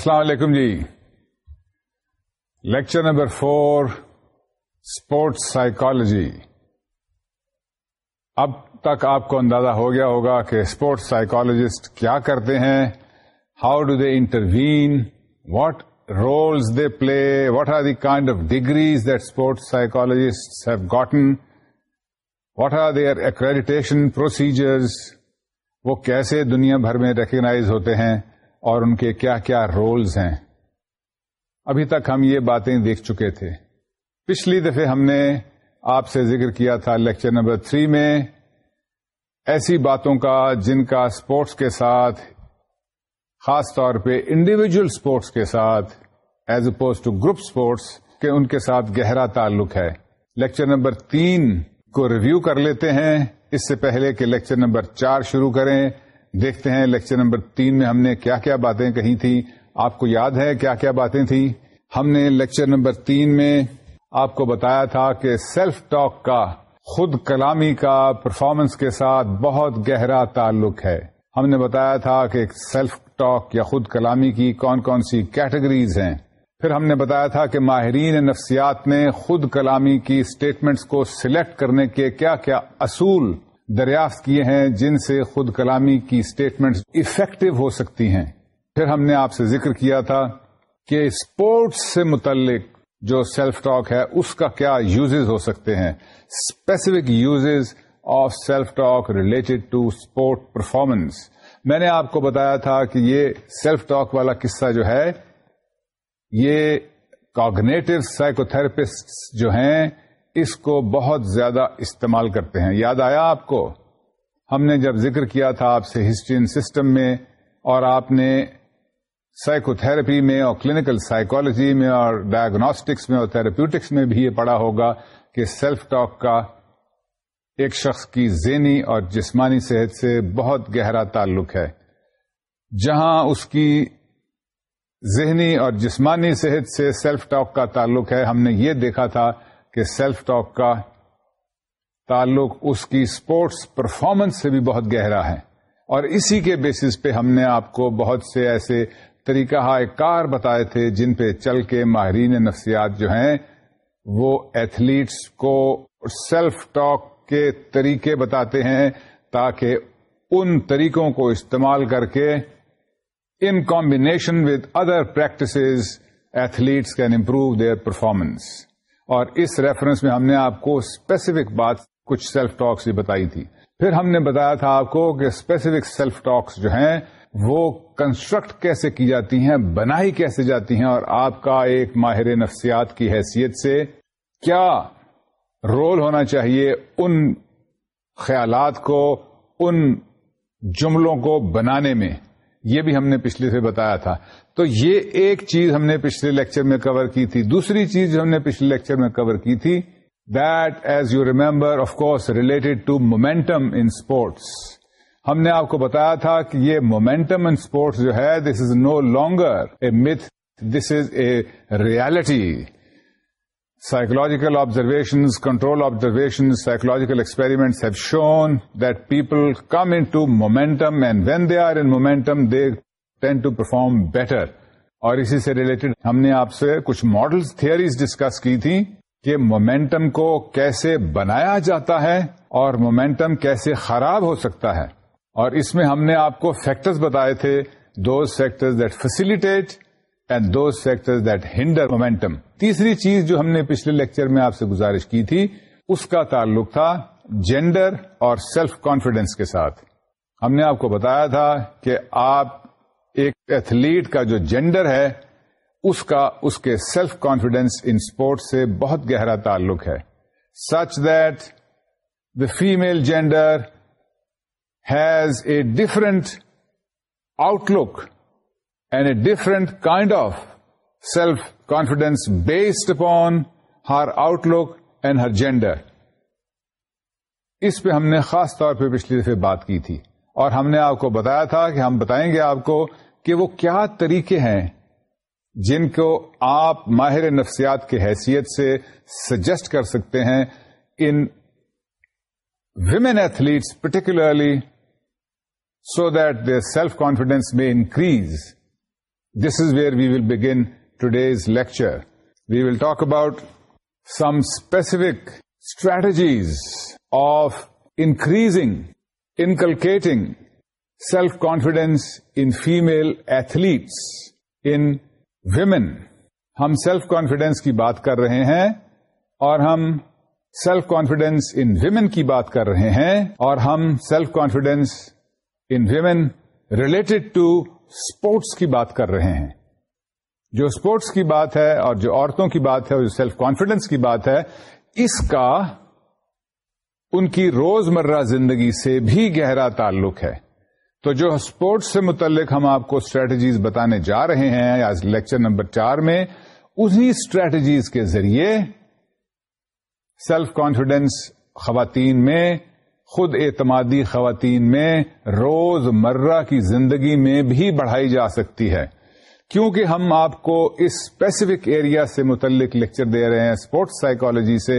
السلام علیکم جی lecture number four sports psychology اب تک آپ کو اندازہ ہو گیا ہوگا کہ اسپورٹس سائیکالوجسٹ کیا کرتے ہیں how do they intervene what roles they play what are the kind of degrees that sports psychologist have gotten what are their accreditation procedures وہ کیسے دنیا بھر میں ریکگنائز ہوتے ہیں اور ان کے کیا کیا رولز ہیں ابھی تک ہم یہ باتیں دیکھ چکے تھے پچھلی دفعہ ہم نے آپ سے ذکر کیا تھا لیکچر نمبر تھری میں ایسی باتوں کا جن کا اسپورٹس کے ساتھ خاص طور پہ انڈیویجل اسپورٹس کے ساتھ as opposed to group sports کے ان کے ساتھ گہرا تعلق ہے لیکچر نمبر تین کو ریویو کر لیتے ہیں اس سے پہلے کہ لیکچر نمبر چار شروع کریں دیکھتے ہیں لیکچر نمبر تین میں ہم نے کیا کیا باتیں کہی تھی آپ کو یاد ہے کیا کیا باتیں تھیں ہم نے لیکچر نمبر تین میں آپ کو بتایا تھا کہ سیلف ٹاک کا خود کلامی کا پرفارمنس کے ساتھ بہت گہرا تعلق ہے ہم نے بتایا تھا کہ سیلف ٹاک یا خود کلامی کی کون کون سی کیٹیگریز ہیں پھر ہم نے بتایا تھا کہ ماہرین نفسیات نے خود کلامی کی اسٹیٹمنٹس کو سلیکٹ کرنے کے کیا کیا اصول دریافت کیے ہیں جن سے خود کلامی کی اسٹیٹمنٹ افیکٹو ہو سکتی ہیں پھر ہم نے آپ سے ذکر کیا تھا کہ اسپورٹس سے متعلق جو سیلف ٹاک ہے اس کا کیا یوزز ہو سکتے ہیں specific uses of self talk related to sport performance میں نے آپ کو بتایا تھا کہ یہ سیلف ٹاک والا قصہ جو ہے یہ کاگنیٹو سائیکو تھراپسٹ جو ہیں اس کو بہت زیادہ استعمال کرتے ہیں یاد آیا آپ کو ہم نے جب ذکر کیا تھا آپ سے ہسٹرین سسٹم میں اور آپ نے سائیکو تھراپی میں اور کلینکل سائیکولوجی میں اور ڈائگنوسٹکس میں اور تھراپیوٹکس میں بھی یہ پڑھا ہوگا کہ سیلف ٹاک کا ایک شخص کی ذہنی اور جسمانی صحت سے بہت گہرا تعلق ہے جہاں اس کی ذہنی اور جسمانی صحت سے سیلف ٹاک کا تعلق ہے ہم نے یہ دیکھا تھا کہ سیلف ٹاک کا تعلق اس کی اسپورٹس پرفارمنس سے بھی بہت گہرا ہے اور اسی کے بیسس پہ ہم نے آپ کو بہت سے ایسے طریقہ کار بتائے تھے جن پہ چل کے ماہرین نفسیات جو ہیں وہ ایتھلیٹس کو سیلف ٹاک کے طریقے بتاتے ہیں تاکہ ان طریقوں کو استعمال کر کے in combination with other practices athletes can improve their performance اور اس ریفرنس میں ہم نے آپ کو اسپیسیفک بات کچھ سیلف ٹاکس بھی بتائی تھی پھر ہم نے بتایا تھا آپ کو کہ اسپیسیفک سیلف ٹاکس جو ہیں وہ کنسٹرکٹ کیسے کی جاتی ہیں بنائی کیسے جاتی ہیں اور آپ کا ایک ماہر نفسیات کی حیثیت سے کیا رول ہونا چاہیے ان خیالات کو ان جملوں کو بنانے میں یہ بھی ہم نے پچھلے سے بتایا تھا تو یہ ایک چیز ہم نے پچھلے لیکچر میں کور کی تھی دوسری چیز جو ہم نے پچھلے لیکچر میں کور کی تھی that as you remember of course related to momentum in sports ہم نے آپ کو بتایا تھا کہ یہ مومینٹم ان اسپورٹس جو ہے this is no longer a myth this is a reality psychological observations control observation psychological experiments have shown that people come into momentum and when they are in momentum they tend to perform better اور اسی سے related ہم نے آپ سے کچھ model theories discuss کی تھیں کہ مومینٹم کو کیسے بنایا جاتا ہے اور مومینٹم کیسے خراب ہو سکتا ہے اور اس میں ہم نے آپ کو فیکٹرز بتائے تھے those factor that facilitate and those factors that hinder momentum تیسری چیز جو ہم نے پچھلے لیکچر میں آپ سے گزارش کی تھی اس کا تعلق تھا جینڈر اور سیلف کانفیڈینس کے ساتھ ہم نے آپ کو بتایا تھا کہ آپ ایک ایتھلیٹ کا جو جینڈر ہے اس کا اس کے سیلف کانفیڈینس ان اسپورٹس سے بہت گہرا تعلق ہے such that the female gender has a different outlook and different kind of self confidence based based her outlook and her gender اس پہ ہم نے خاص طور پہ پچھلی دفعہ بات کی تھی اور ہم نے آپ کو بتایا تھا کہ ہم بتائیں گے آپ کو کہ وہ کیا طریقے ہیں جن کو آپ ماہر نفسیات کی حیثیت سے سجیسٹ کر سکتے ہیں in women athletes particularly so that they self confidence میں increase this is where we will begin today's lecture we will talk about some specific strategies of increasing inculcating self confidence in female athletes in women ہم self confidence کی بات کر رہے ہیں اور ہم self confidence in women کی بات کر رہے ہیں اور ہم self confidence in women related to sports کی بات کر رہے ہیں جو اسپورٹس کی بات ہے اور جو عورتوں کی بات ہے اور جو سیلف کانفیڈینس کی بات ہے اس کا ان کی روز مرہ زندگی سے بھی گہرا تعلق ہے تو جو اسپورٹس سے متعلق ہم آپ کو اسٹریٹجیز بتانے جا رہے ہیں آج لیکچر نمبر چار میں اسی اسٹریٹجیز کے ذریعے سیلف کانفیڈینس خواتین میں خود اعتمادی خواتین میں روز مرہ کی زندگی میں بھی بڑھائی جا سکتی ہے کیونکہ ہم آپ کو اس اسپیسیفک ایریا سے متعلق لیکچر دے رہے ہیں اسپورٹس سائیکالوجی سے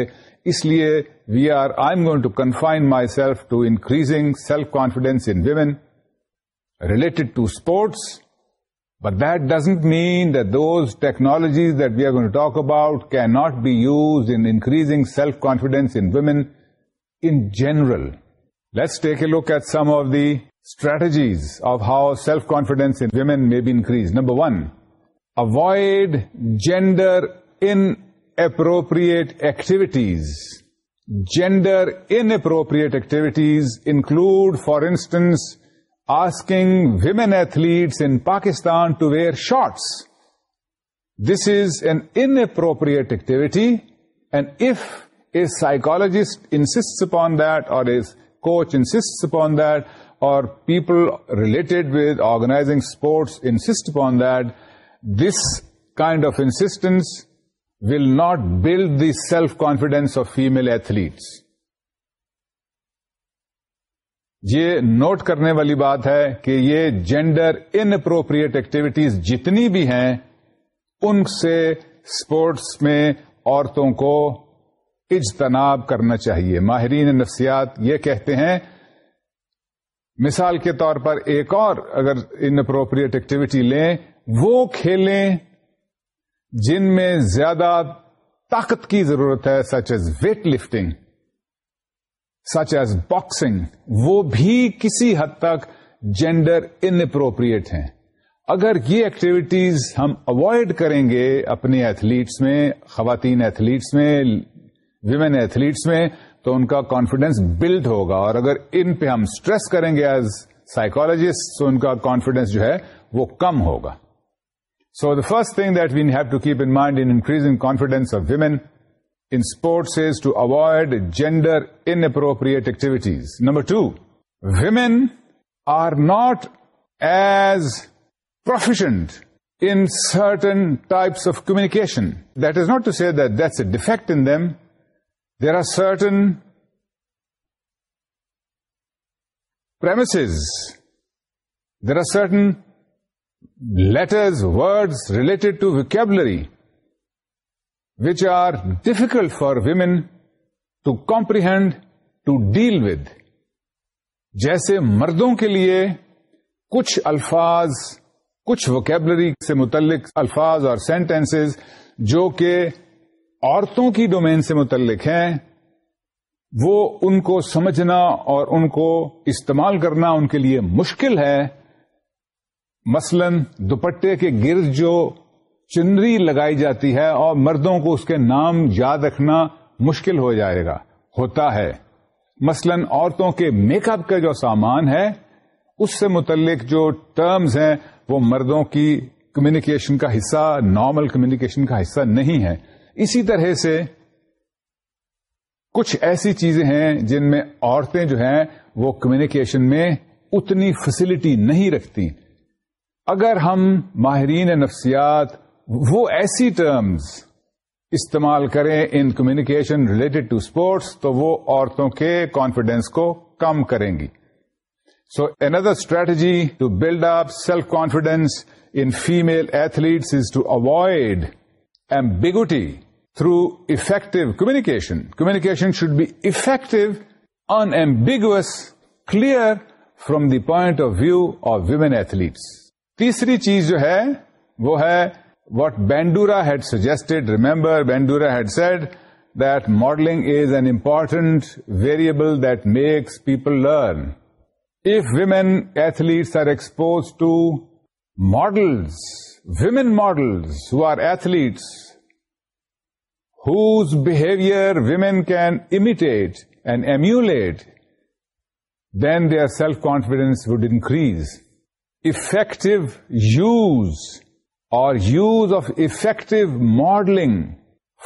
اس لیے we are I am going to confine myself to increasing self confidence in women related to sports but that doesn't mean those technologies that we are going to talk about can not be use increasing self confidence in women in general Let's take a look at some of the strategies of how self-confidence in women may be increased. Number one, avoid gender inappropriate activities. Gender inappropriate activities include, for instance, asking women athletes in Pakistan to wear shorts. This is an inappropriate activity, and if a psychologist insists upon that, or a coach insists upon that or people related with organizing sports insist upon that, this kind of insistence will not build the self-confidence of female athletes. یہ note کرنے والی بات ہے کہ یہ gender inappropriate activities جتنی بھی ہیں ان سے اسپورٹس میں عورتوں کو اجتناب کرنا چاہیے ماہرین نفسیات یہ کہتے ہیں مثال کے طور پر ایک اور اگر ان اپروپریٹ ایکٹیویٹی لیں وہ کھیلیں جن میں زیادہ طاقت کی ضرورت ہے such as weight lifting such as boxing وہ بھی کسی حد تک جینڈر انپروپریٹ ہیں اگر یہ ایکٹیویٹیز ہم اوائڈ کریں گے اپنے ایتھلیٹس میں خواتین ایتھلیٹس میں ویمن ایتھلیٹس میں تو ان کا کانفیڈینس بلڈ ہوگا اور اگر ان پہ ہم اسٹریس کریں گے ایز سائیکولوجسٹ تو ان کا کانفیڈینس جو ہے وہ کم ہوگا so the first thing that we have to keep in mind increasing confidence of women in sports is to avoid gender inappropriate activities number two women are not as proficient in certain types of communication that is not to say that that's a defect in them certain certain there are certain letters words related to vocabulary which are difficult for women to to comprehend, to deal with جیسے مردوں کے لیے کچھ الفاظ کچھ vocabulary سے متعلق الفاظ اور سینٹینسز جو کہ عورتوں کی ڈومین سے متعلق ہیں وہ ان کو سمجھنا اور ان کو استعمال کرنا ان کے لیے مشکل ہے مثلا دوپٹے کے گرد جو چنری لگائی جاتی ہے اور مردوں کو اس کے نام یاد رکھنا مشکل ہو جائے گا ہوتا ہے مثلا عورتوں کے میک اپ کا جو سامان ہے اس سے متعلق جو ٹرمز ہیں وہ مردوں کی کمیونیکیشن کا حصہ نارمل کمیونیکیشن کا حصہ نہیں ہے اسی طرح سے کچھ ایسی چیزیں ہیں جن میں عورتیں جو ہیں وہ کمیونیکیشن میں اتنی فیسلٹی نہیں رکھتی اگر ہم ماہرین نفسیات وہ ایسی ٹرمز استعمال کریں in communication related to sports تو وہ عورتوں کے کانفیڈینس کو کم کریں گی so another strategy to build up self confidence in female athletes is to avoid ambiguity through effective communication communication should be effective unambiguous clear from the point of view of women athletes تیسری چیز جو ہے وہ ہے what Bandura had suggested remember Bandura had said that modelling is an important variable that makes people learn if women athletes are expose to models Women models who are athletes, whose behavior women can imitate and emulate, then their self-confidence would increase. Effective use or use of effective modeling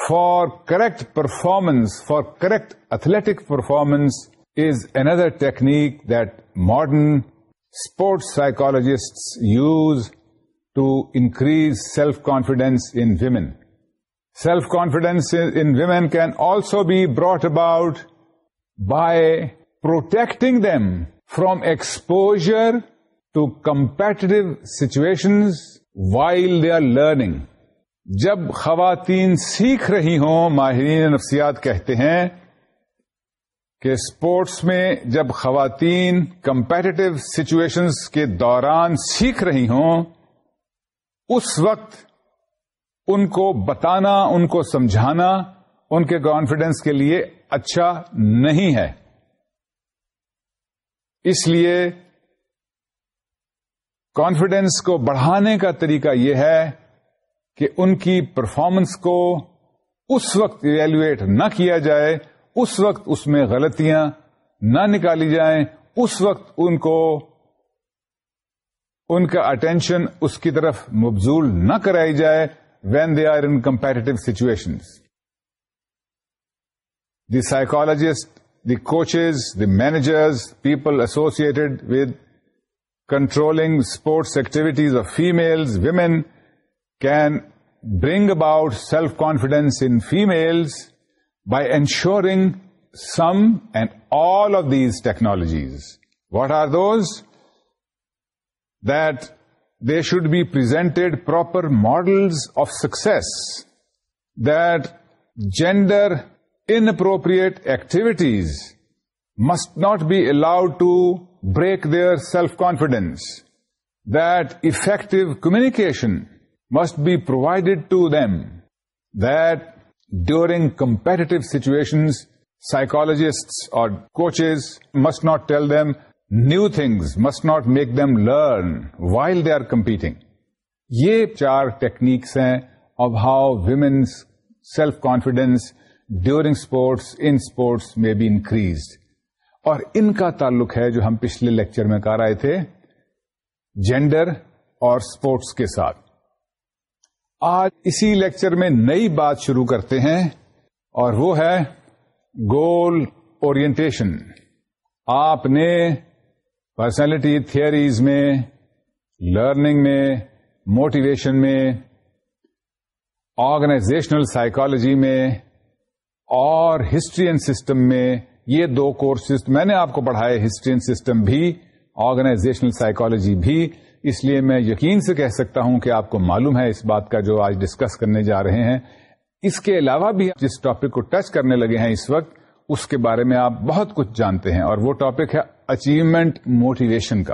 for correct performance, for correct athletic performance is another technique that modern sports psychologists use to increase self confidence in women self confidence in women can also be brought about by protecting them exposure exposure to situations situations they are learning جب خواتین سیکھ رہی ہوں ماہرین نفسیات کہتے ہیں کہ اسپورٹس میں جب خواتین کمپیٹیٹو سچویشنز کے دوران سیکھ رہی ہوں اس وقت ان کو بتانا ان کو سمجھانا ان کے کانفیڈینس کے لیے اچھا نہیں ہے اس لیے کانفیڈینس کو بڑھانے کا طریقہ یہ ہے کہ ان کی پرفارمنس کو اس وقت ایویلویٹ نہ کیا جائے اس وقت اس میں غلطیاں نہ نکالی جائیں اس وقت ان کو ان کا اٹینشن اس کی طرف مبزول نہ کرائی جائے when they are in competitive situation the psychologist the coaches the managers people associated with controlling sports activities of females women can bring about self confidence in female by ensuring some and all of these technologies what are those that there should be presented proper models of success, that gender inappropriate activities must not be allowed to break their self-confidence, that effective communication must be provided to them, that during competitive situations, psychologists or coaches must not tell them new things must not make them learn while they are competing یہ چار techniques ہیں of how women's self confidence during sports in sports میں be increase اور ان کا تعلق ہے جو ہم پچھلے لیکچر میں کر رہے تھے جینڈر اور اسپورٹس کے ساتھ آج اسی لیکچر میں نئی بات شروع کرتے ہیں اور وہ ہے گول اورینٹیشن آپ نے پرسنالٹی تھیئریز میں لرننگ میں موٹیویشن میں آرگنائزیشنل سائیکالوجی میں اور ہسٹری اینڈ سسٹم میں یہ دو کورسز میں نے آپ کو پڑھائے ہسٹری اینڈ سسٹم بھی آرگنائزیشنل سائیکالوجی بھی اس لیے میں یقین سے کہہ سکتا ہوں کہ آپ کو معلوم ہے اس بات کا جو آج ڈسکس کرنے جا رہے ہیں اس کے علاوہ بھی جس ٹاپک کو ٹچ کرنے لگے ہیں اس وقت اس کے بارے میں آپ بہت کچھ جانتے ہیں اور وہ ٹاپک ہے اچیومنٹ موٹیویشن کا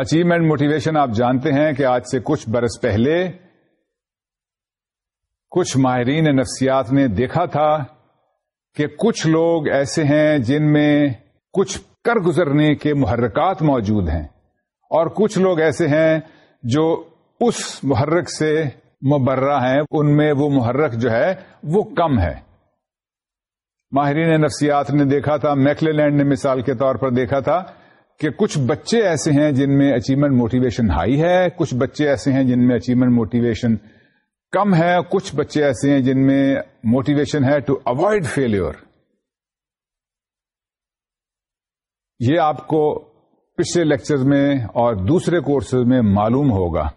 اچیومنٹ موٹیویشن آپ جانتے ہیں کہ آج سے کچھ برس پہلے کچھ ماہرین نفسیات نے دیکھا تھا کہ کچھ لوگ ایسے ہیں جن میں کچھ کر گزرنے کے محرکات موجود ہیں اور کچھ لوگ ایسے ہیں جو اس محرک سے مبرہ ہیں ان میں وہ محرک جو ہے وہ کم ہے ماہرین نفسیات نے دیکھا تھا میکلے لینڈ نے مثال کے طور پر دیکھا تھا کہ کچھ بچے ایسے ہیں جن میں اچیومنٹ موٹیویشن ہائی ہے کچھ بچے ایسے ہیں جن میں اچیومنٹ موٹیویشن کم ہے کچھ بچے ایسے ہیں جن میں موٹیویشن ہے ٹو اوائڈ فیل یہ آپ کو پچھلے لیکچر میں اور دوسرے کورسز میں معلوم ہوگا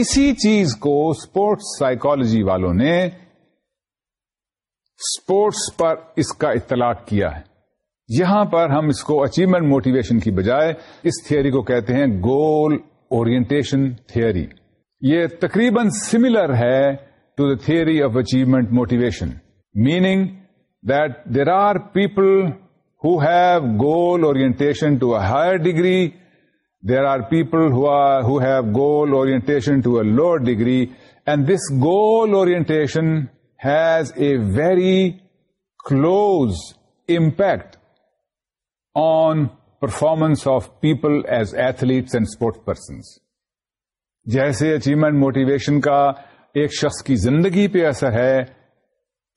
اسی چیز کو اسپورٹس سائیکالوجی والوں نے اسپورٹس پر اس کا اطلاع کیا ہے یہاں پر ہم اس کو اچیومنٹ موٹیویشن کی بجائے اس تھیوری کو کہتے ہیں گول اورینٹیشن تھیوری یہ تقریباً سملر ہے to the theory of achievement motivation meaning that there are people have goal orientation to a higher degree there are have goal orientation to a lower degree and this goal orientation has a very close impact on performance of people as athletes and sports persons جیسے achievement motivation کا ایک شخص کی زندگی پہ اثر ہے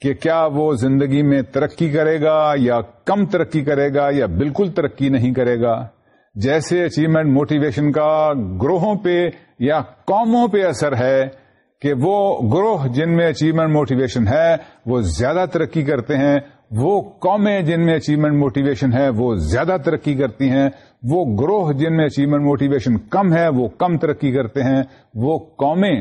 کہ کیا وہ زندگی میں ترقی کرے گا یا کم ترقی کرے گا یا بالکل ترقی نہیں کرے گا جیسے اچیومنٹ موٹیویشن کا گروہوں پہ یا قوموں پہ اثر ہے کہ وہ گروہ جن میں اچیومنٹ موٹیویشن ہے وہ زیادہ ترقی کرتے ہیں وہ قومیں جن میں اچیومنٹ موٹیویشن ہے وہ زیادہ ترقی کرتی ہیں وہ گروہ جن میں اچیومنٹ موٹیویشن کم ہے وہ کم ترقی کرتے ہیں وہ قومیں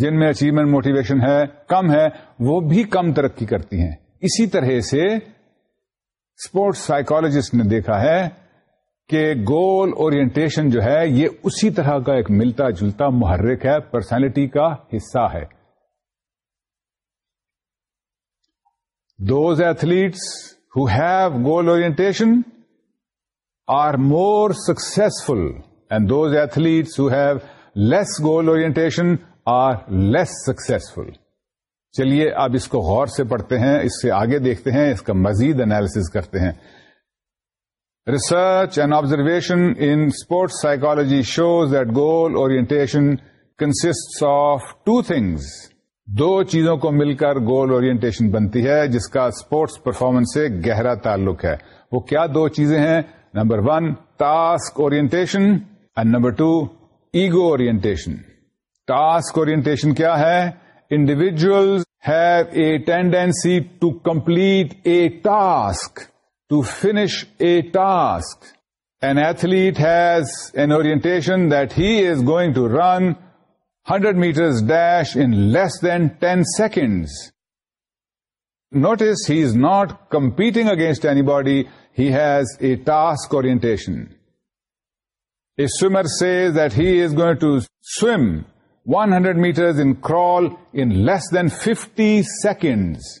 جن میں اچیومنٹ موٹیویشن ہے کم ہے وہ بھی کم ترقی کرتی ہیں اسی طرح سے اسپورٹس سائیکالوجسٹ نے دیکھا ہے کہ گول اورینٹیشن جو ہے یہ اسی طرح کا ایک ملتا جلتا محرک ہے پرسنالٹی کا حصہ ہے those athletes who have goal more successful and those athletes who have less goal are less successful چلیے اب اس کو غور سے پڑھتے ہیں اس سے آگے دیکھتے ہیں اس کا مزید انالیس کرتے ہیں Research and observation in sports psychology shows that goal orientation consists of two things. دو چیزوں کو مل کر گول اورینٹیشن بنتی ہے جس کا اسپورٹس پرفارمنس سے گہرا تعلق ہے وہ کیا دو چیزیں ہیں number one task orientation and number two ego orientation task orientation کیا ہے individuals have a tendency to complete a task to finish a task. An athlete has an orientation that he is going to run 100 meters dash in less than 10 seconds. Notice he is not competing against anybody. He has a task orientation. A swimmer says that he is going to swim 100 meters in crawl in less than 50 seconds.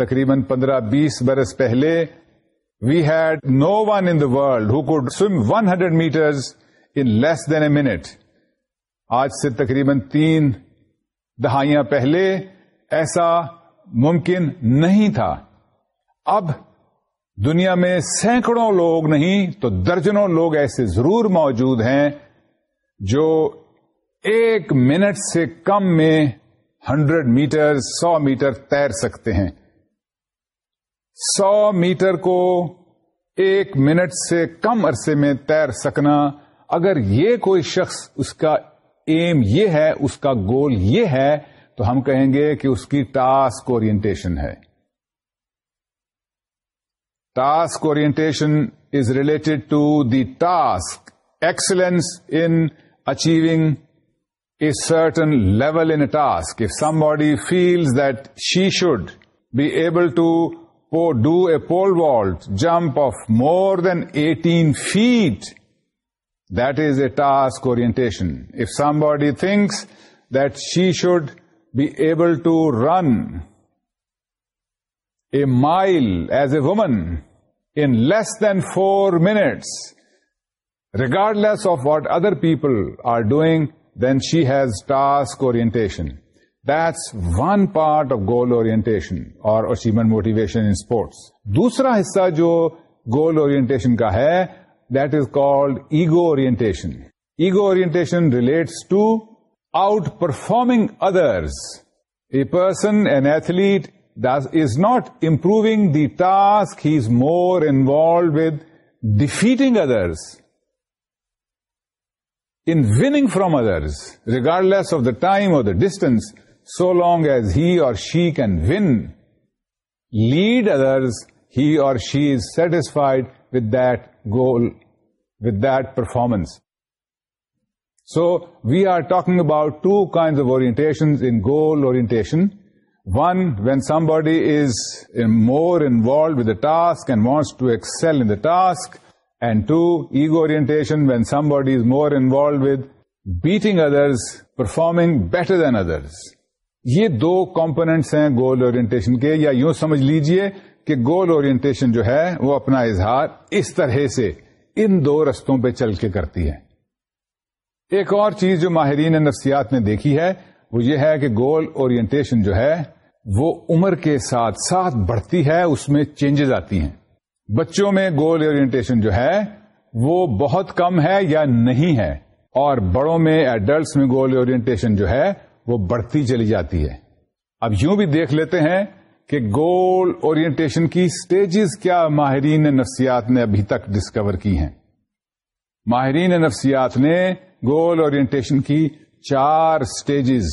تقریباً پندرہ بیس برس پہلے we had no one in the world who could swim one hundred metre in less than a minute آج سے تقریباً تین دہائیاں پہلے ایسا ممکن نہیں تھا اب دنیا میں سینکڑوں لوگ نہیں تو درجنوں لوگ ایسے ضرور موجود ہیں جو ایک منٹ سے کم میں ہنڈریڈ میٹر سو میٹر تیر سکتے ہیں سو میٹر کو ایک منٹ سے کم عرصے میں تیر سکنا اگر یہ کوئی شخص اس کا ایم یہ ہے اس کا گول یہ ہے تو ہم کہیں گے کہ اس کی ٹاسک اورینٹیشن ہے task orientation is related to the task excellence in achieving a certain level in task somebody feels that she should be able to do a pole vault, jump of more than 18 feet, that is a task orientation. If somebody thinks that she should be able to run a mile as a woman in less than 4 minutes, regardless of what other people are doing, then she has task orientation. That's one part of goal orientation اور achievement motivation in sports دوسرا حصہ جو goal orientation کا ہے that is called ego orientation ego orientation relates to outperforming others a person an athlete is not improving the task he is more involved with defeating others in winning from others regardless of the time or the distance So long as he or she can win, lead others, he or she is satisfied with that goal, with that performance. So we are talking about two kinds of orientations in goal orientation. One, when somebody is eh, more involved with the task and wants to excel in the task. And two, ego orientation, when somebody is more involved with beating others, performing better than others. یہ دو components ہیں goal orientation کے یا یوں سمجھ لیجئے کہ goal orientation جو ہے وہ اپنا اظہار اس طرح سے ان دو رستوں پہ چل کے کرتی ہے ایک اور چیز جو ماہرین نفسیات نے دیکھی ہے وہ یہ ہے کہ گول اورینٹیشن جو ہے وہ عمر کے ساتھ ساتھ بڑھتی ہے اس میں چینجز آتی ہیں بچوں میں گول اورینٹیشن جو ہے وہ بہت کم ہے یا نہیں ہے اور بڑوں میں ایڈلٹس میں گول اورینٹیشن جو ہے وہ بڑھتی چلی جاتی ہے اب یوں بھی دیکھ لیتے ہیں کہ گول اورینٹیشن کی سٹیجز کیا ماہرین نفسیات نے ابھی تک ڈسکور کی ہیں ماہرین نفسیات نے گول اورینٹیشن کی چار سٹیجز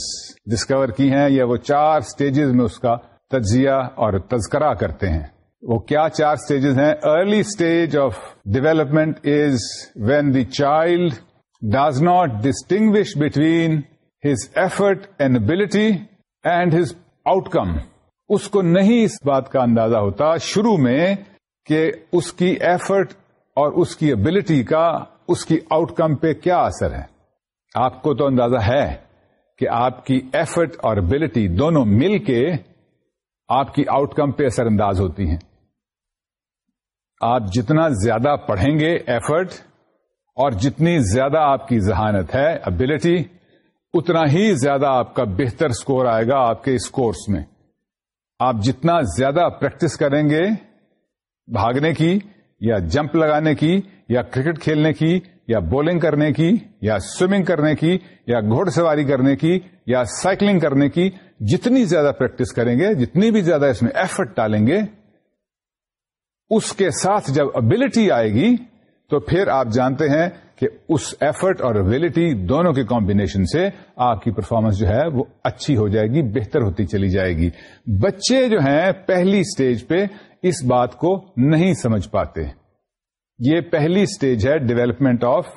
ڈسکور کی ہیں یا وہ چار سٹیجز میں اس کا تجزیہ اور تذکرہ کرتے ہیں وہ کیا چار سٹیجز ہیں early stage of development is when the child does not distinguish between his effort and ability and his outcome اس کو نہیں اس بات کا اندازہ ہوتا شروع میں کہ اس کی ایفرٹ اور اس کی ابلٹی کا اس کی آؤٹ کم پہ کیا اثر ہے آپ کو تو اندازہ ہے کہ آپ کی ایفرٹ اور ابلٹی دونوں مل کے آپ کی آؤٹ کم پہ اثر انداز ہوتی ہیں آپ جتنا زیادہ پڑھیں گے ایفرٹ اور جتنی زیادہ آپ کی ذہانت ہے ابلٹی اتنا ہی زیادہ آپ کا بہتر اسکور آئے گا آپ کے اس کورس میں آپ جتنا زیادہ پریکٹس کریں گے بھاگنے کی یا جمپ لگانے کی یا کرکٹ کھیلنے کی یا بولنگ کرنے کی یا سوئمنگ کرنے کی یا گھوڑ سواری کرنے کی یا سائیکلنگ کرنے کی جتنی زیادہ پریکٹس کریں گے جتنی بھی زیادہ اس میں ایفرٹ ڈالیں گے اس کے ساتھ جب ابلٹی آئے گی تو پھر آپ جانتے ہیں کہ اس ایفرٹ اور ابلٹی دونوں کے کمبینیشن سے آپ کی پرفارمنس جو ہے وہ اچھی ہو جائے گی بہتر ہوتی چلی جائے گی بچے جو ہیں پہلی سٹیج پہ اس بات کو نہیں سمجھ پاتے یہ پہلی سٹیج ہے development of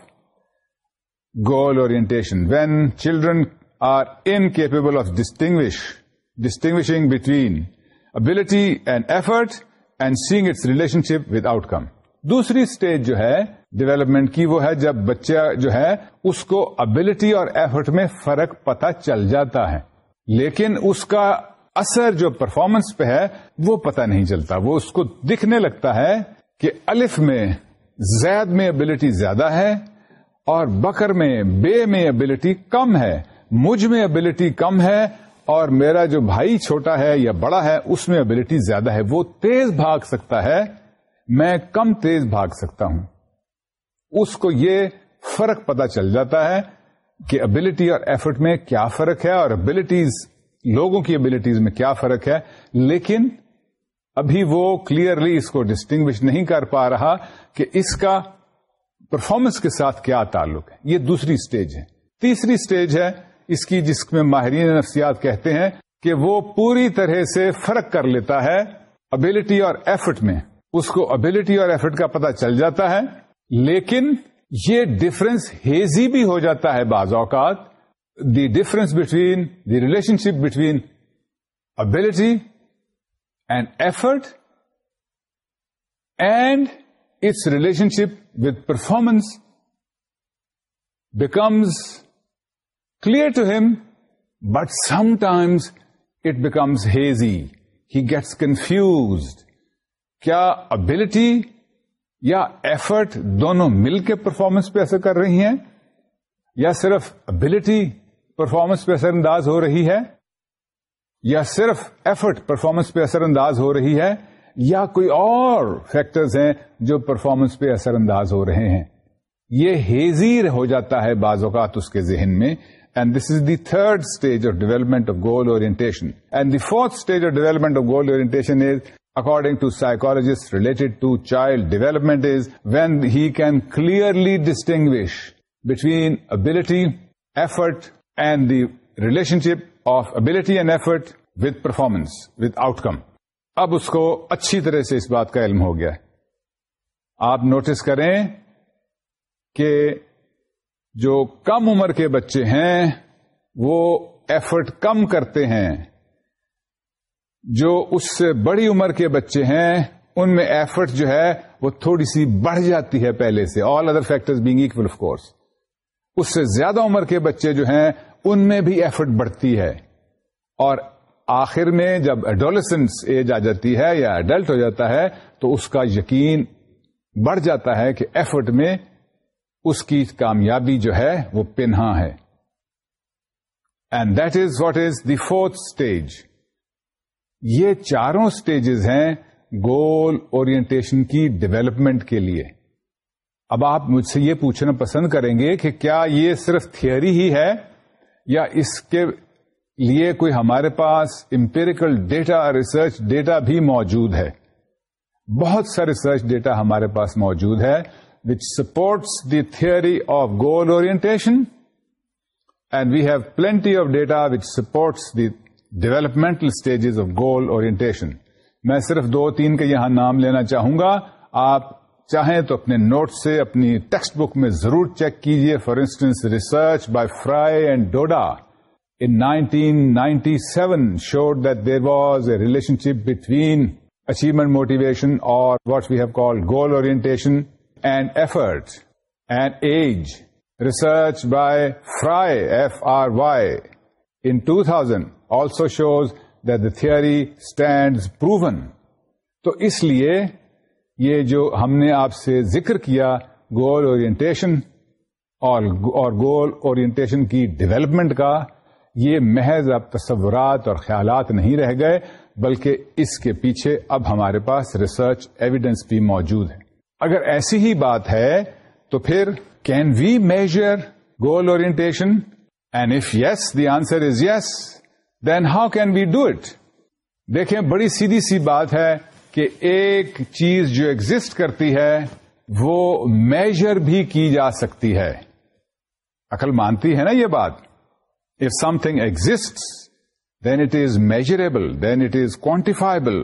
goal orientation when children are incapable of distinguish distinguishing between ability and effort and سیگ its ship with outcome دوسری اسٹیج جو ہے ڈیولپمنٹ کی وہ ہے جب بچہ جو ہے اس کو ابلٹی اور ایفرٹ میں فرق پتہ چل جاتا ہے لیکن اس کا اثر جو پرفارمنس پہ ہے وہ پتا نہیں چلتا وہ اس کو دکھنے لگتا ہے کہ الف میں زید میں ابلٹی زیادہ ہے اور بکر میں بے میں ابلٹی کم ہے مجھ میں ابلٹی کم ہے اور میرا جو بھائی چھوٹا ہے یا بڑا ہے اس میں ابلٹی زیادہ ہے وہ تیز بھاگ سکتا ہے میں کم تیز بھاگ سکتا ہوں اس کو یہ فرق پتا چل جاتا ہے کہ ابلٹی اور ایفرٹ میں کیا فرق ہے اور ابلٹیز لوگوں کی ابلٹیز میں کیا فرق ہے لیکن ابھی وہ کلیئرلی اس کو ڈسٹنگوش نہیں کر پا رہا کہ اس کا پرفارمنس کے ساتھ کیا تعلق ہے یہ دوسری اسٹیج ہے تیسری اسٹیج ہے اس کی جس میں ماہرین نفسیات کہتے ہیں کہ وہ پوری طرح سے فرق کر لیتا ہے ابلٹی اور ایفرٹ میں اس کو ابلٹی اور ایفرٹ کا پتہ چل جاتا ہے لیکن یہ ڈفرنس ہیزی بھی ہو جاتا ہے بعض اوقات the difference between the relationship between ability and effort and its relationship with performance becomes clear to ہم but sometimes it becomes hazy he gets confused کیا ابلٹی یا ایفرٹ دونوں مل کے پرفارمنس پہ اثر کر رہی ہیں یا صرف ابلٹی پرفارمنس پہ اثر انداز ہو رہی ہے یا صرف ایفرٹ پرفارمنس پہ اثر انداز ہو رہی ہے یا کوئی اور فیکٹرز ہیں جو پرفارمنس پہ اثر انداز ہو رہے ہیں یہ ہیزیر ہو جاتا ہے بعض اوقات اس کے ذہن میں and this is the third stage of development of goal اور fourth stage of development of goal اور according to psychologists related to child development is when he can clearly distinguish between ability, effort and the relationship of ability and effort with performance with outcome اب اس کو اچھی طرح سے اس بات کا علم ہو گیا ہے آپ نوٹس کریں کہ جو کم عمر کے بچے ہیں وہ ایفرٹ کم کرتے ہیں جو اس سے بڑی عمر کے بچے ہیں ان میں ایفرٹ جو ہے وہ تھوڑی سی بڑھ جاتی ہے پہلے سے all other factor of course اس سے زیادہ عمر کے بچے جو ہیں ان میں بھی ایفرٹ بڑھتی ہے اور آخر میں جب ایڈولسنس ایج آ جاتی ہے یا ایڈلٹ ہو جاتا ہے تو اس کا یقین بڑھ جاتا ہے کہ ایفرٹ میں اس کی کامیابی جو ہے وہ پنہا ہے and that is what is the fourth stage یہ چاروں سٹیجز ہیں گول اورینٹیشن کی ڈیولپمنٹ کے لیے اب آپ مجھ سے یہ پوچھنا پسند کریں گے کہ کیا یہ صرف تھیوری ہی ہے یا اس کے لیے کوئی ہمارے پاس امپیریکل ڈیٹا ریسرچ ڈیٹا بھی موجود ہے بہت سا ریسرچ ڈیٹا ہمارے پاس موجود ہے which supports the theory of goal اور ڈیولپمنٹل اسٹیجز آف گول اور صرف دو تین کے یہاں نام لینا چاہوں گا آپ چاہیں تو اپنے نوٹ سے اپنی ٹیکسٹ بک میں ضرور چیک کیجیے for instance research by Fry and Duda in nineteen ninety seven showed that there was a relationship between achievement motivation اور what we have call goal orientation and effort and age research by Fry F R Y in two thousand also shows the theory stands proven تو اس لیے یہ جو ہم نے آپ سے ذکر کیا گول اور گول اور ڈیولپمنٹ کا یہ محض اب تصورات اور خیالات نہیں رہ گئے بلکہ اس کے پیچھے اب ہمارے پاس ریسرچ ایویڈینس بھی موجود ہے اگر ایسی ہی بات ہے تو پھر can we measure goal yes the answer is yes then how can we do it دیکھیں بڑی سیدھی سی بات ہے کہ ایک چیز جو ایگزٹ کرتی ہے وہ میجر بھی کی جا سکتی ہے عقل مانتی ہے نا یہ بات if something exist then it is measurable then it is quantifiable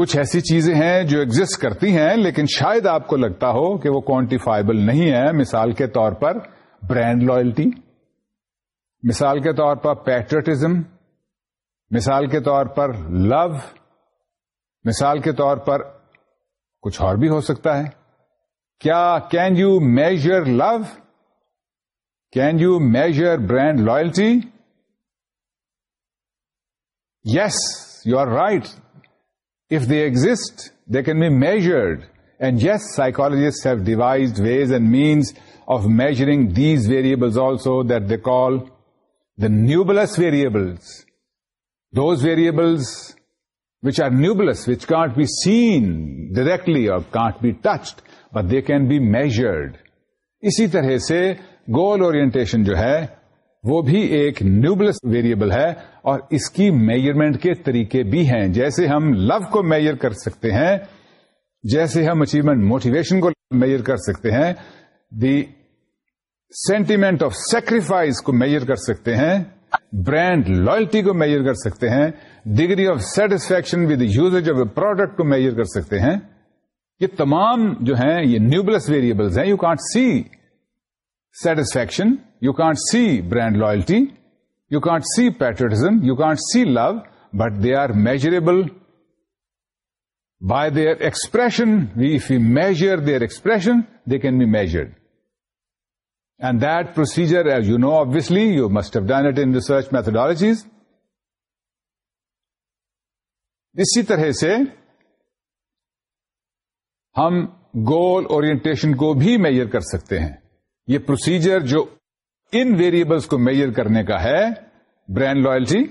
کچھ ایسی چیزیں ہیں جو ایگزٹ کرتی ہیں لیکن شاید آپ کو لگتا ہو کہ وہ کوانٹیفائبل نہیں ہے مثال کے طور پر برانڈ لائلٹی مثال کے طور پر پیٹریٹزم مثال کے طور پر لو مثال کے طور پر کچھ اور بھی ہو سکتا ہے کیا can you measure love can you measure brand loyalty yes you are right if they exist they can be measured and yes have devise ways and means of measuring these variables also that they call nebulous variables, those variables which are nebulous which can't be seen directly or can't be touched, but they can be measured. اسی طرح سے goal orientation جو ہے وہ بھی ایک نیوبلس variable ہے اور اس کی میجرمنٹ کے طریقے بھی ہیں جیسے ہم لو کو میجر کر سکتے ہیں جیسے ہم اچیومنٹ موٹیویشن کو میجر کر سکتے ہیں دی سینٹیمنٹ آف سیکریفائز کو میجر کر سکتے ہیں برانڈ لوئلٹی کو میجر کر سکتے ہیں degree of satisfaction with use of a product کو میجر کر سکتے ہیں یہ تمام جو ہیں یہ نیوبلس ویریبلز ہیں you can't see satisfaction you can't see brand loyalty you can't see patriotism you can't see love but they are measurable by their expression if you measure their expression they can be measured and that procedure have you know obviously you must have done it in research methodologies اسی طرح سے ہم گول orientation کو بھی mayor کر سکتے ہیں یہ پروسیجر جو ان ویریبلس کو میئر کرنے کا ہے برین لائلٹی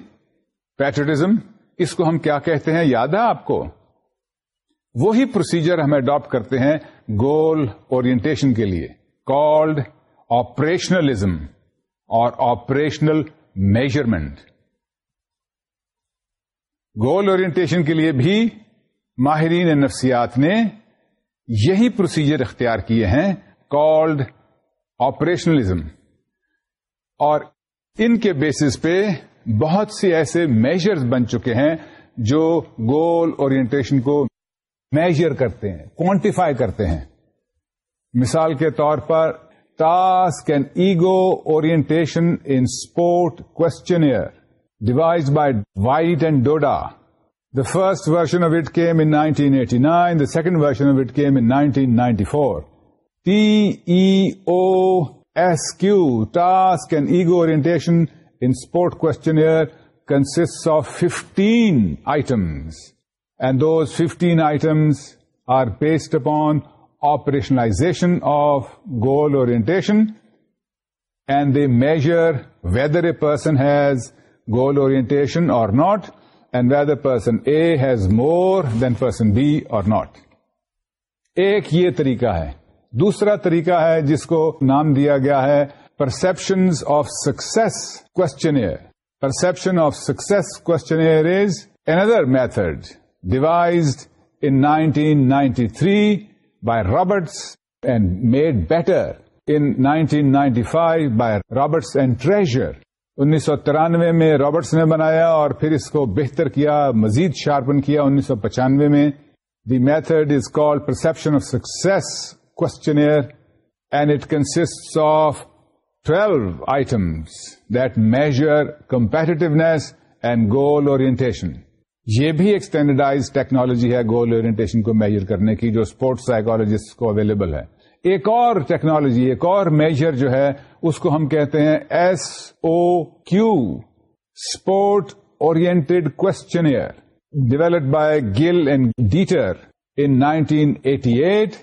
پیٹریٹزم اس کو ہم کیا کہتے ہیں یاد ہے آپ کو وہی پروسیجر ہم اڈاپٹ کرتے ہیں گول اورینٹیشن کے لیے کالڈ آپریشنلزم اور آپریشنل میجرمنٹ گول اورینٹیشن کے لیے بھی ماہرین نفسیات نے یہی پروسیجر اختیار کیے ہیں کالڈ آپریشنلزم اور ان کے بیسس پہ بہت سے ایسے میجرز بن چکے ہیں جو گول اورینٹیشن کو میجر کرتے ہیں کوانٹیفائی کرتے ہیں مثال کے طور پر task and ego orientation in sport questionnaire devised by White and Doda. The first version of it came in 1989. The second version of it came in 1994. TEOSQ, Task and Ego Orientation in Sport Questionnaire, consists of 15 items. And those 15 items are based upon operationalization of goal orientation and the measure whether a person has goal orientation or not and whether person A has more than person B or not ایک یہ طریقہ ہے دوسرا طریقہ ہے جس کو نام دیا گیا ہے perceptions of success conception of success goes an other method devised in nineteen ninety three by Roberts and made better in 1995 ninety five by Roberts and Treasure انیس سو ترانوے میں رابرٹس نے بنایا اور پھر اس کو بہتر کیا مزید شارپن کیا انیس سو پچانوے میں the method is called perception of success and it consist of twelve items that measure competitiveness and goal orientation یہ بھی ایک اسٹینڈرڈائز ٹیکنالوجی ہے گول اورینٹیشن کو میجر کرنے کی جو اسپورٹس سائیکالوجسٹ کو اویلیبل ہے ایک اور ٹیکنالوجی ایک اور میجر جو ہے اس کو ہم کہتے ہیں S O Q sport oriented questionnaire develop by Gill and Deeter in nineteen eighty eight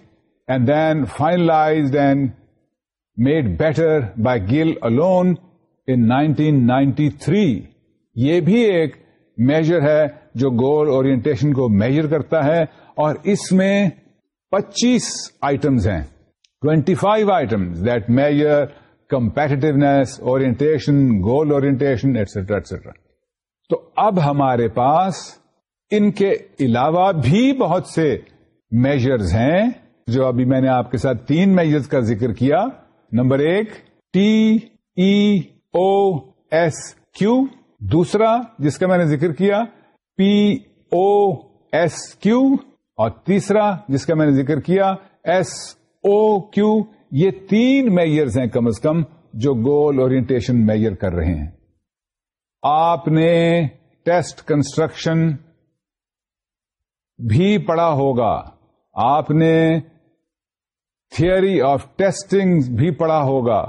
and then finalized and made better by Gill alone in nineteen ninety three یہ بھی ایک میجر ہے جو گول اورینٹیشن کو measure کرتا ہے اور اس میں پچیس آئٹمز ہیں twenty five item that measure competitiveness orientation goal اور ایٹسٹرا ایٹسٹرا تو اب ہمارے پاس ان کے علاوہ بھی بہت سے میجرز ہیں جو ابھی میں نے آپ کے ساتھ تین میجرز کا ذکر کیا نمبر ایک T E O S Q دوسرا جس کا میں نے ذکر کیا پی او ایس کیو اور تیسرا جس کا میں نے ذکر کیا ایس او کیو یہ تین میئرز ہیں کم از کم جو گول اورینٹیشن میئر کر رہے ہیں آپ نے ٹیسٹ کنسٹرکشن بھی پڑھا ہوگا آپ نے آف ٹیسٹنگ بھی پڑھا ہوگا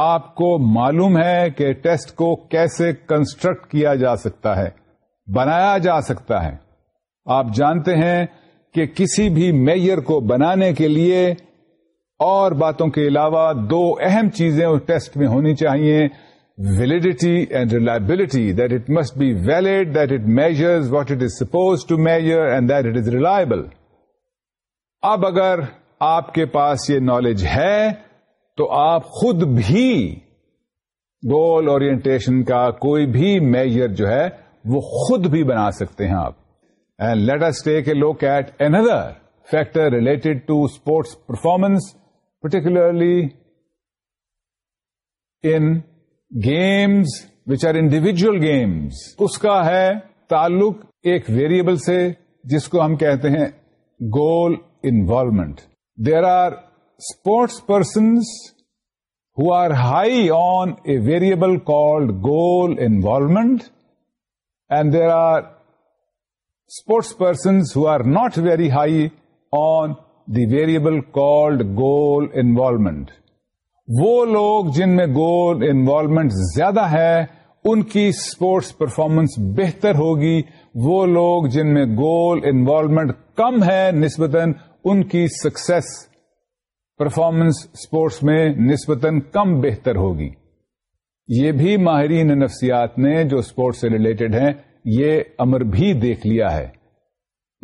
آپ کو معلوم ہے کہ ٹیسٹ کو کیسے کنسٹرکٹ کیا جا سکتا ہے بنایا جا سکتا ہے آپ جانتے ہیں کہ کسی بھی میئر کو بنانے کے لیے اور باتوں کے علاوہ دو اہم چیزیں اس ٹیسٹ میں ہونی چاہیے validity and reliability that it must be valid that it measures what it is suppose to measure and that it is reliable اب اگر آپ کے پاس یہ نالج ہے تو آپ خود بھی گول اورینٹیشن کا کوئی بھی میجر جو ہے وہ خود بھی بنا سکتے ہیں آپ and let us take a look at another factor related to sports performance particularly in games which are individual games اس کا ہے تعلق ایک ویریبل سے جس کو ہم کہتے ہیں goal involvement there are sports persons who are high on a variable called goal involvement and there are sports persons who are not very high on the variable called goal involvement. وہ لوگ جن میں goal involvement زیادہ ہے ان کی sports performance بہتر ہوگی وہ لوگ جن میں گول انوالومنٹ کم ہے نسبتاً ان کی سکسیس پرفارمنس اسپورٹس میں نسبتاً کم بہتر ہوگی یہ بھی ماہرین نفسیات نے جو اسپورٹس سے ریلیٹڈ ہیں یہ امر بھی دیکھ لیا ہے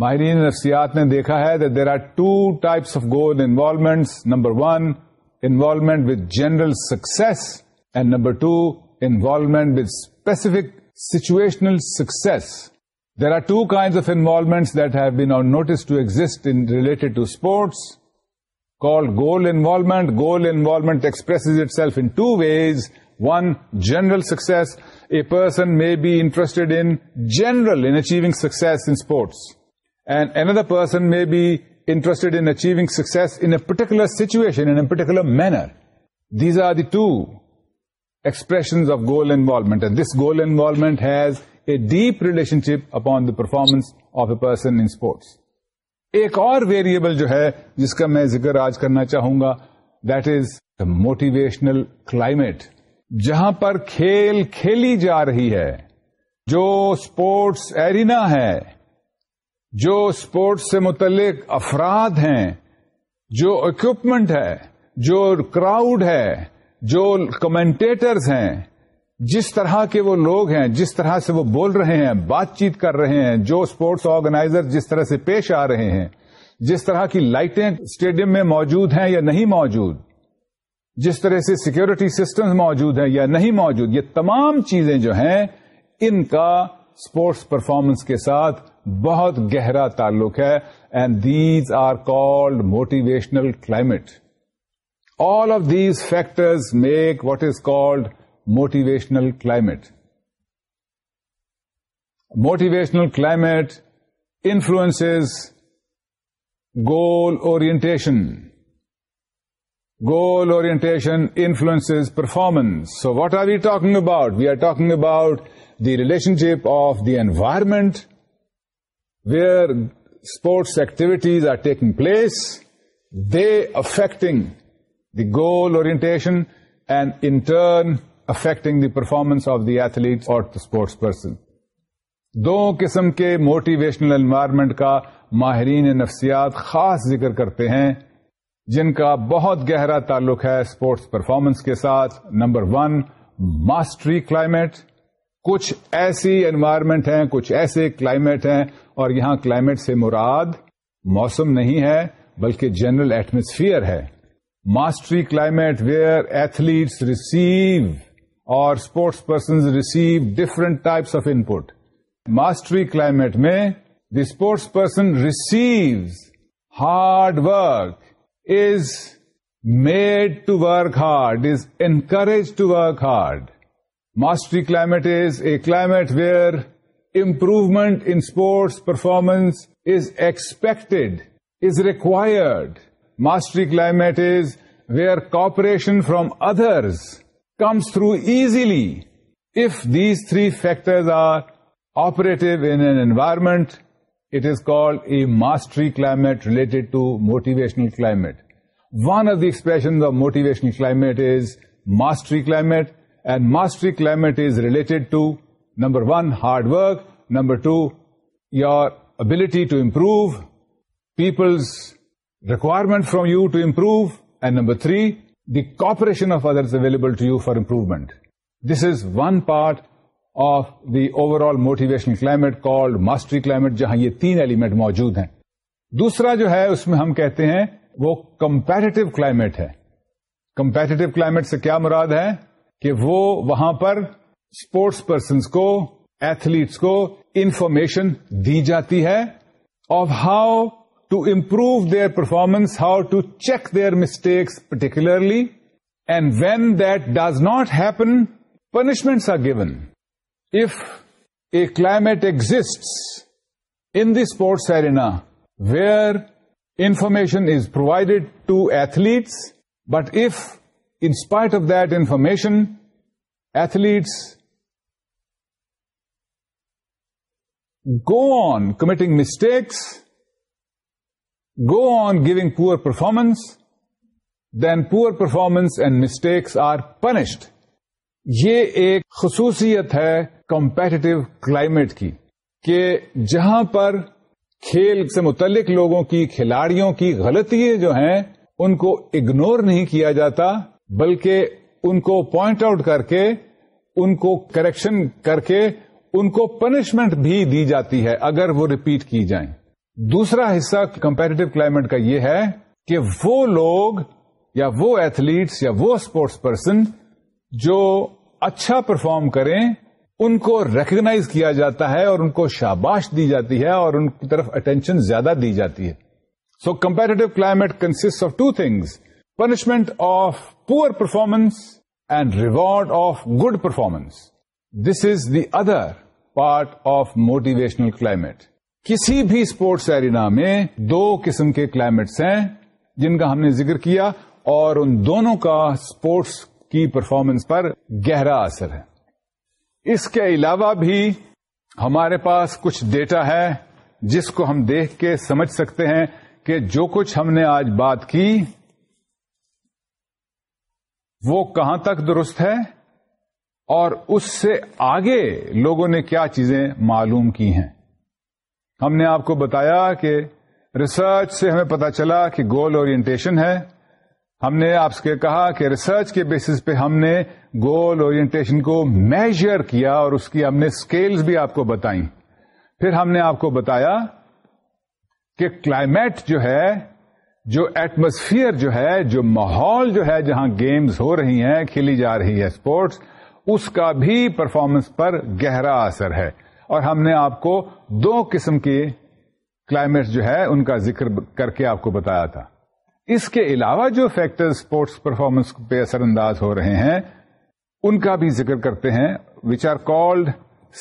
ماہرین نفسیات نے دیکھا ہے there are two types of goal involvements number one involvement with general success and number two involvement with specific situational success there are two kind of involvements that have been on notice to exist in related to sports called goal involvement. Goal involvement expresses itself in two ways. One, general success. A person may be interested in achieving success in sports. And another person may be interested in achieving success in a particular situation, in a particular manner. These are the two expressions of goal involvement. And this goal involvement has a deep relationship upon the performance of a person in sports. ایک اور variable جو ہے جس کا میں ذکر آج کرنا چاہوں گا that is the motivational climate جہاں پر کھیل کھیلی جا رہی ہے جو اسپورٹس ایرینا ہے جو اسپورٹس سے متعلق افراد ہیں جو اکوپمنٹ ہے جو کراؤڈ ہے جو کمنٹیٹرز ہیں جس طرح کے وہ لوگ ہیں جس طرح سے وہ بول رہے ہیں بات چیت کر رہے ہیں جو اسپورٹس آرگنائزر جس طرح سے پیش آ رہے ہیں جس طرح کی لائٹیں اسٹیڈیم میں موجود ہیں یا نہیں موجود جس طرح سے سیکورٹی سسٹم موجود ہیں یا نہیں موجود یہ تمام چیزیں جو ہیں ان کا اسپورٹس پرفارمنس کے ساتھ بہت گہرا تعلق ہے and these are called motivational climate all of these factors make what is called motivational climate. Motivational climate influences goal orientation. Goal orientation influences performance. So what are we talking about? We are talking about the relationship of the environment where sports activities are taking place, they affecting the goal orientation, and in turn affecting the performance of the athlete اور sports person دو قسم کے motivational environment کا ماہرین نفسیات خاص ذکر کرتے ہیں جن کا بہت گہرا تعلق ہے اسپورٹس پرفارمنس کے ساتھ نمبر ون ماسٹری کلائمیٹ کچھ ایسی انوائرمنٹ ہیں کچھ ایسے کلائمیٹ ہیں اور یہاں کلائمیٹ سے مراد موسم نہیں ہے بلکہ جنرل ایٹموسفیئر ہے mastery climate where athletes receive اور sports persons receive different types of input mastery climate میں the sports person receive hard work is made to work hard is encourage to work hard mastery climate is a climate where improvement in sports performance is expected is required mastery climate is where cooperation from others comes through easily if these three factors are operative in an environment. It is called a mastery climate related to motivational climate. One of the expressions of motivational climate is mastery climate, and mastery climate is related to, number one, hard work, number two, your ability to improve, people's requirement from you to improve, and number three, the cooperation of other available to you for improvement this is one part of the overall motivational climate called mastery climate جہاں یہ تین element موجود ہیں دوسرا جو ہے اس میں ہم کہتے ہیں وہ کمپیٹیو کلائمیٹ ہے کمپیٹیو کلائمیٹ سے کیا مراد ہے کہ وہ وہاں پر اسپورٹس پرسنس کو ایتھلیٹس کو انفارمیشن دی جاتی ہے of how to improve their performance, how to check their mistakes particularly, and when that does not happen, punishments are given. If a climate exists in the sports arena where information is provided to athletes, but if in spite of that information, athletes go on committing mistakes, go on giving poor performance then poor performance and mistakes are punished یہ ایک خصوصیت ہے competitive climate کی کہ جہاں پر کھیل سے متعلق لوگوں کی کھلاڑیوں کی غلطیاں جو ہیں ان کو اگنور نہیں کیا جاتا بلکہ ان کو پوائنٹ آؤٹ کر کے ان کو کریکشن کر کے ان کو پنشمنٹ بھی دی جاتی ہے اگر وہ ریپیٹ کی جائیں دوسرا حصہ کمپیریٹو کلائمیٹ کا یہ ہے کہ وہ لوگ یا وہ ایتھلیٹس یا وہ اسپورٹس پرسن جو اچھا پرفارم کریں ان کو ریکگناز کیا جاتا ہے اور ان کو شاباش دی جاتی ہے اور ان کی طرف اٹینشن زیادہ دی جاتی ہے so comparative climate consist of two things punishment of poor performance and reward of good performance this is the other part of motivational climate کسی بھی اسپورٹس ایرینا میں دو قسم کے کلائمیٹس ہیں جن کا ہم نے ذکر کیا اور ان دونوں کا اسپورٹس کی پرفارمنس پر گہرا اثر ہے اس کے علاوہ بھی ہمارے پاس کچھ ڈیٹا ہے جس کو ہم دیکھ کے سمجھ سکتے ہیں کہ جو کچھ ہم نے آج بات کی وہ کہاں تک درست ہے اور اس سے آگے لوگوں نے کیا چیزیں معلوم کی ہیں ہم نے آپ کو بتایا کہ ریسرچ سے ہمیں پتا چلا کہ گول اور ہم نے آپ کے کہا کہ ریسرچ کے بیسس پہ ہم نے گول اور میجر کیا اور اس کی ہم نے اسکلس بھی آپ کو بتائی پھر ہم نے آپ کو بتایا کہ کلائمیٹ جو ہے جو ایٹموسفیئر جو ہے جو ماحول جو ہے جہاں گیمز ہو رہی ہیں کھیلی جا رہی ہے اسپورٹس اس کا بھی پرفارمنس پر گہرا اثر ہے اور ہم نے آپ کو دو قسم کے کلائمیٹ جو ہے ان کا ذکر کر کے آپ کو بتایا تھا اس کے علاوہ جو فیکٹر اسپورٹس پرفارمنس پہ اثر انداز ہو رہے ہیں ان کا بھی ذکر کرتے ہیں which are called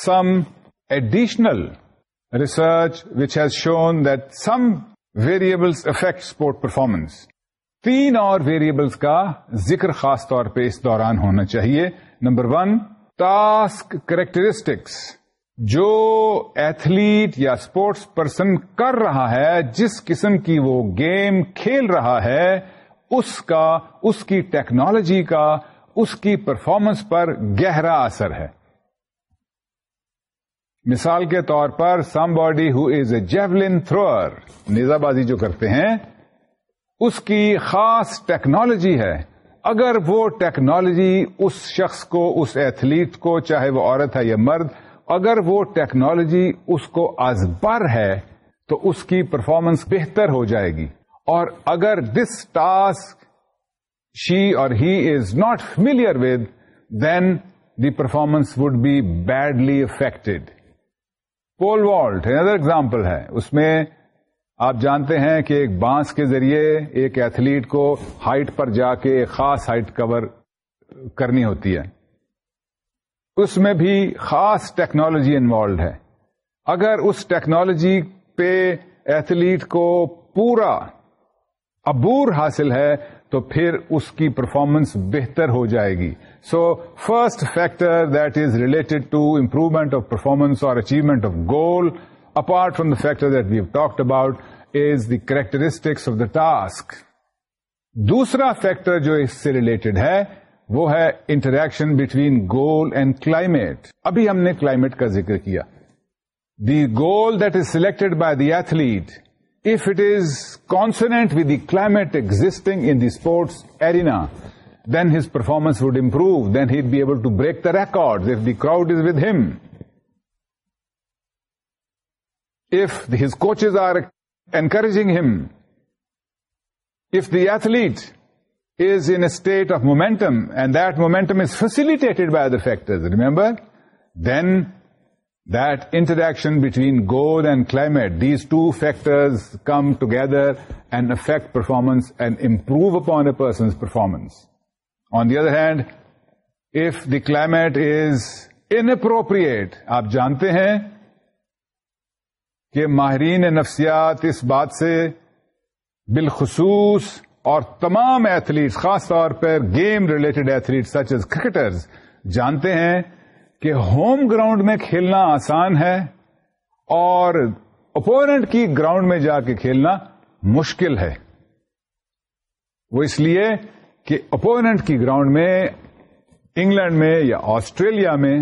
some additional research which has shown that some variables affect sport performance تین اور ویریبلس کا ذکر خاص طور پہ اس دوران ہونا چاہیے نمبر ون ٹاسک کریکٹرسٹکس جو ایتھلیٹ یا اسپورٹس پرسن کر رہا ہے جس قسم کی وہ گیم کھیل رہا ہے اس کا اس کی ٹیکنالوجی کا اس کی پرفارمنس پر گہرا اثر ہے مثال کے طور پر somebody who is a javelin thrower بازی جو کرتے ہیں اس کی خاص ٹیکنالوجی ہے اگر وہ ٹیکنالوجی اس شخص کو اس ایتھلیٹ کو چاہے وہ عورت ہے یا مرد اگر وہ ٹیکنالوجی اس کو ازبر ہے تو اس کی پرفارمنس بہتر ہو جائے گی اور اگر this task she or he is not familiar with then the performance would be badly affected pole vault other example ہے اس میں آپ جانتے ہیں کہ ایک بانس کے ذریعے ایک ایتھلیٹ کو ہائٹ پر جا کے ایک خاص ہائٹ کور کرنی ہوتی ہے اس میں بھی خاص ٹیکنالوجی انوالوڈ ہے اگر اس ٹیکنالوجی پہ ایتھلیٹ کو پورا عبور حاصل ہے تو پھر اس کی پرفارمنس بہتر ہو جائے گی so first factor that is related to improvement of performance or achievement of goal apart from the factor that we've talked about is the characteristics of the task دوسرا فیکٹر جو اس سے ریلیٹڈ ہے وہ ہے interaction between goal and climate ابھی ہم نے کلائمیٹ کا ذکر کیا the goal that is selected by the athlete if it is consonant with the climate existing in the sports arena then his performance would improve then he'd be able to break the record if the crowd is with him if his coaches are encouraging him if the athlete is in it of momentum and that momentum is facilitated by other factors remember then the interaction between goal and climate these two factors come together and affect performance and improve upon a persons performance on the other hand if the climate is inappropriate آپ جانتے ہیں کہ ماہرین نفسیات اس بات سے بالخصوص اور تمام ایتھلیٹس خاص طور پر game related athlete as cricketers جانتے ہیں کہ ہوم گراؤنڈ میں کھیلنا آسان ہے اور اپوننٹ کی گراؤنڈ میں جا کے کھیلنا مشکل ہے وہ اس لیے کہ اپوننٹ کی گراؤنڈ میں انگلینڈ میں یا آسٹریلیا میں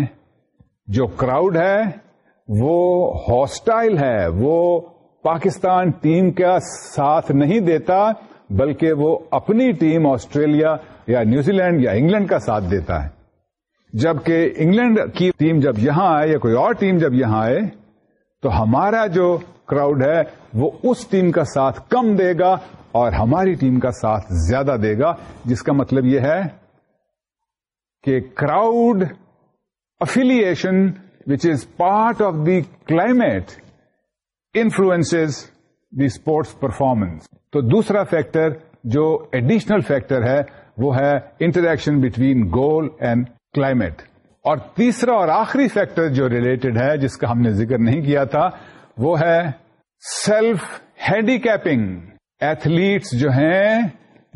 جو کراؤڈ ہے وہ ہاسٹائل ہے وہ پاکستان ٹیم کا ساتھ نہیں دیتا بلکہ وہ اپنی ٹیم آسٹریلیا یا نیوزی لینڈ یا انگلینڈ کا ساتھ دیتا ہے جبکہ انگلینڈ کی ٹیم جب یہاں آئے یا کوئی اور ٹیم جب یہاں آئے تو ہمارا جو کراؤڈ ہے وہ اس ٹیم کا ساتھ کم دے گا اور ہماری ٹیم کا ساتھ زیادہ دے گا جس کا مطلب یہ ہے کہ crowd affiliation which is part of the climate influence the sports performance تو دوسرا فیکٹر جو ایڈیشنل فیکٹر ہے وہ ہے interaction between goal and climate اور تیسرا اور آخری فیکٹر جو ریلیٹڈ ہے جس کا ہم نے ذکر نہیں کیا تھا وہ ہے سیلف ہینڈی کیپنگ ایتھلیٹس جو ہیں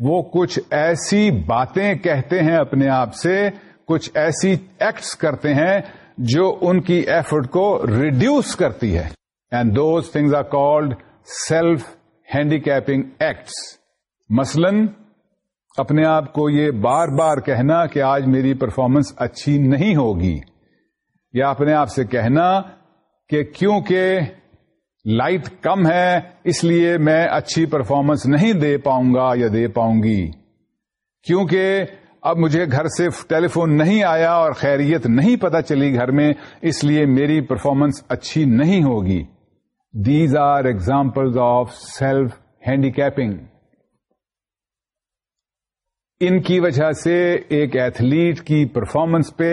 وہ کچھ ایسی باتیں کہتے ہیں اپنے آپ سے کچھ ایسی ایکٹس کرتے ہیں جو ان کی ایفرٹ کو ریڈیوس کرتی ہے and those things are called self handicapping acts مثلا اپنے آپ کو یہ بار بار کہنا کہ آج میری پرفارمنس اچھی نہیں ہوگی یا اپنے آپ سے کہنا کہ کیونکہ لائٹ کم ہے اس لیے میں اچھی پرفارمنس نہیں دے پاؤں گا یا دے پاؤں گی کیونکہ اب مجھے گھر سے ٹیلی فون نہیں آیا اور خیریت نہیں پتہ چلی گھر میں اس لیے میری پرفارمنس اچھی نہیں ہوگی these are examples of self handicapping ان کی وجہ سے ایک ایتھلیٹ کی پرفارمنس پہ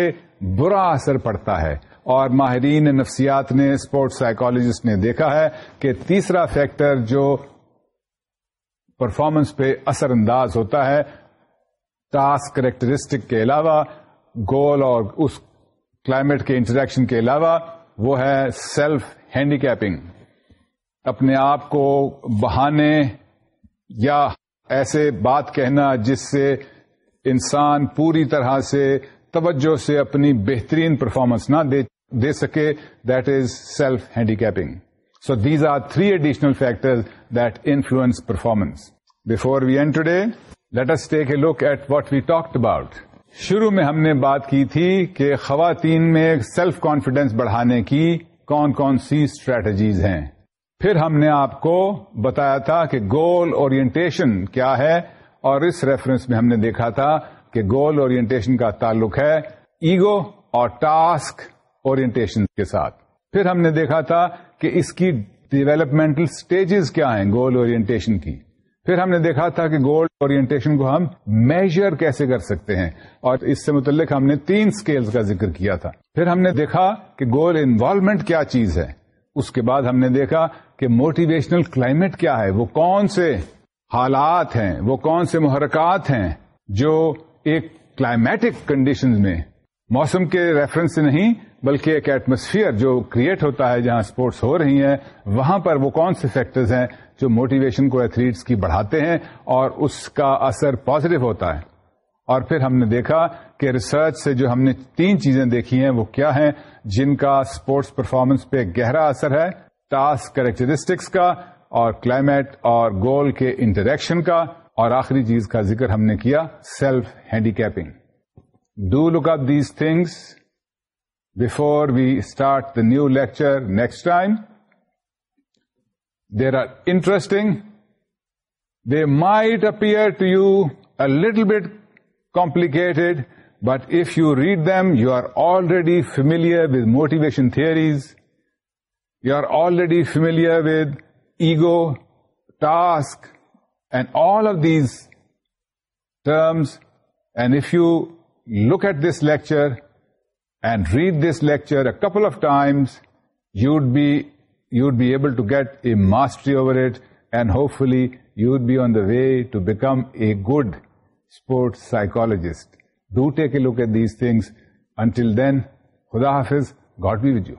برا اثر پڑتا ہے اور ماہرین نفسیات نے اسپورٹس سائیکالوجسٹ نے دیکھا ہے کہ تیسرا فیکٹر جو پرفارمنس پہ اثر انداز ہوتا ہے ٹاسک کریکٹرسٹک کے علاوہ گول اور اس کلائمیٹ کے انٹریکشن کے علاوہ وہ ہے سیلف ہینڈیکیپنگ اپنے آپ کو بہانے یا ایسے بات کہنا جس سے انسان پوری طرح سے توجہ سے اپنی بہترین پرفارمنس نہ دے دے سکے that is self handicapping so these are three additional factor that influence performance before we end today us take a look at what we talked about شروع میں ہم نے بات کی تھی کہ خواتین میں سیلف کانفیڈینس بڑھانے کی کون کون سی اسٹریٹجیز ہیں پھر ہم نے آپ کو بتایا تھا کہ گول اورینٹیشن کیا ہے اور اس ریفرنس میں ہم نے دیکھا تھا کہ گول اورینٹیشن کا تعلق ہے ایگو اور ٹاسک اورینٹیشن کے ساتھ پھر ہم نے دیکھا تھا کہ اس کی ڈیولپمنٹل سٹیجز کیا ہیں گول اورینٹیشن کی پھر ہم نے دیکھا تھا کہ گول اورینٹیشن کو ہم میجر کیسے کر سکتے ہیں اور اس سے متعلق ہم نے تین سکیلز کا ذکر کیا تھا پھر ہم نے دیکھا کہ گول انوالومنٹ کیا چیز ہے اس کے بعد ہم نے دیکھا کہ موٹیویشنل کلائمیٹ کیا ہے وہ کون سے حالات ہیں وہ کون سے محرکات ہیں جو ایک کلائمیٹک کنڈیشن میں موسم کے ریفرنس سے نہیں بلکہ ایک ایٹماسفیئر جو کریٹ ہوتا ہے جہاں سپورٹس ہو رہی ہیں وہاں پر وہ کون سے فیکٹرز ہیں جو موٹیویشن کو ایتھلیٹس کی بڑھاتے ہیں اور اس کا اثر پازیٹو ہوتا ہے اور پھر ہم نے دیکھا کہ ریسرچ سے جو ہم نے تین چیزیں دیکھی ہیں وہ کیا ہیں جن کا اسپورٹس پرفارمنس پہ گہرا اثر ہے ٹاسک کریکٹرسٹکس کا اور کلائمیٹ اور گول کے انٹریکشن کا اور آخری چیز کا ذکر ہم نے کیا self handicapping do look up these things before we start the new lecture next time there are interesting they might appear to you a little bit complicated, but if you read them, you are already familiar with motivation theories, you are already familiar with ego, task, and all of these terms. And if you look at this lecture and read this lecture a couple of times, you'd be able to get a mastery over it, and hopefully you'd be on the way to become a good sports psychologist do take look a these things until then خدا حافظ got be video